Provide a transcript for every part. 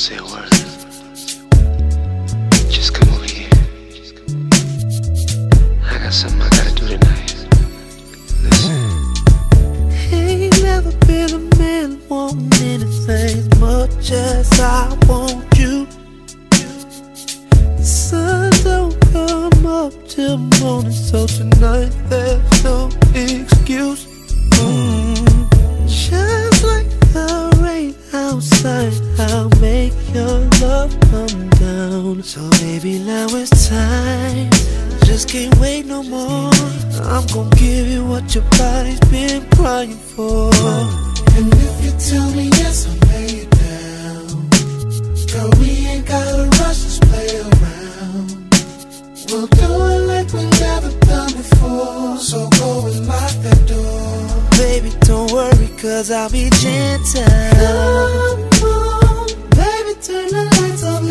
say a word. Just come over here. I got something I gotta do tonight. Listen. Never been a man wanting anything as much as I want you. The sun don't come up till morning, so tonight there's no. So baby, now it's time. Just can't wait no more. I'm gonna give you what your body's been crying for. And if you tell me yes, I'll lay it down. Girl, we ain't gotta rush, let's play around. We'll do it like we never done before. So go and lock that door. Baby, don't worry, cause I'll be gentle. Come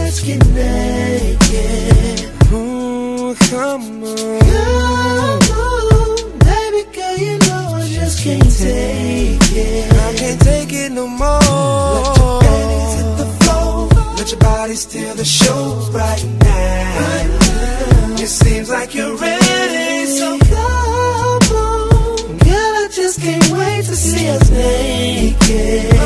let's get naked. Ooh, come on. Come on, baby girl, you know I just can't take it. I can't take it no more. Let your panties hit the floor. Let your body steal the show right now. It seems like you're ready, so come on, girl, I just can't wait to see us naked.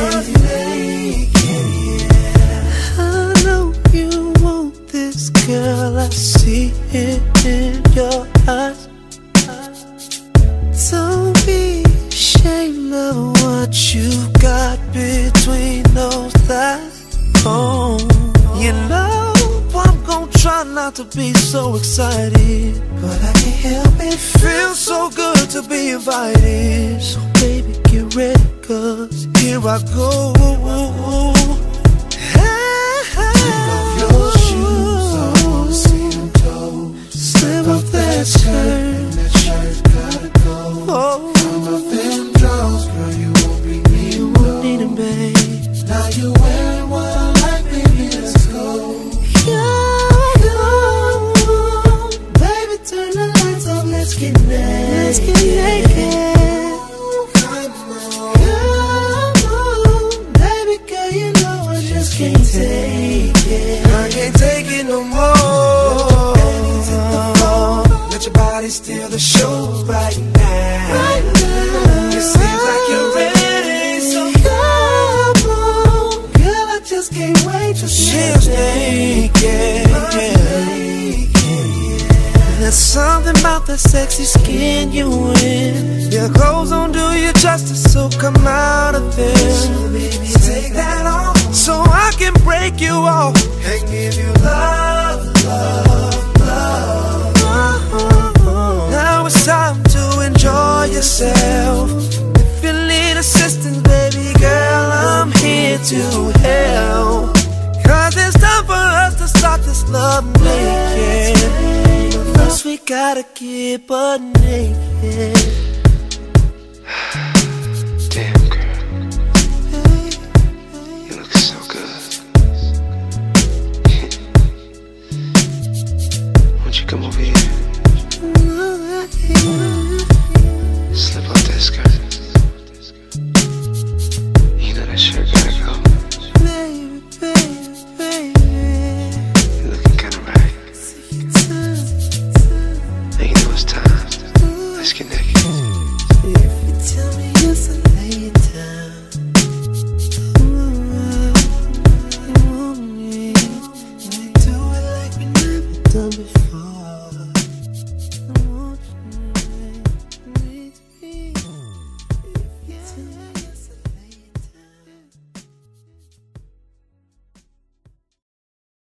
Try not to be so excited, But I can't help it. feels so good to be invited. So baby, get ready, cause here I go. Let's get naked. Come on, baby girl, you know I just can't take it. I can't take it no more. Let your body steal the show right now. It seems like you're ready, so come on, girl, I just can't wait to see you naked. There's something about that sexy skin you in. Your clothes don't do you justice, so come out of them. Baby, take that off. So I can break you off and give we gotta keep butt naked.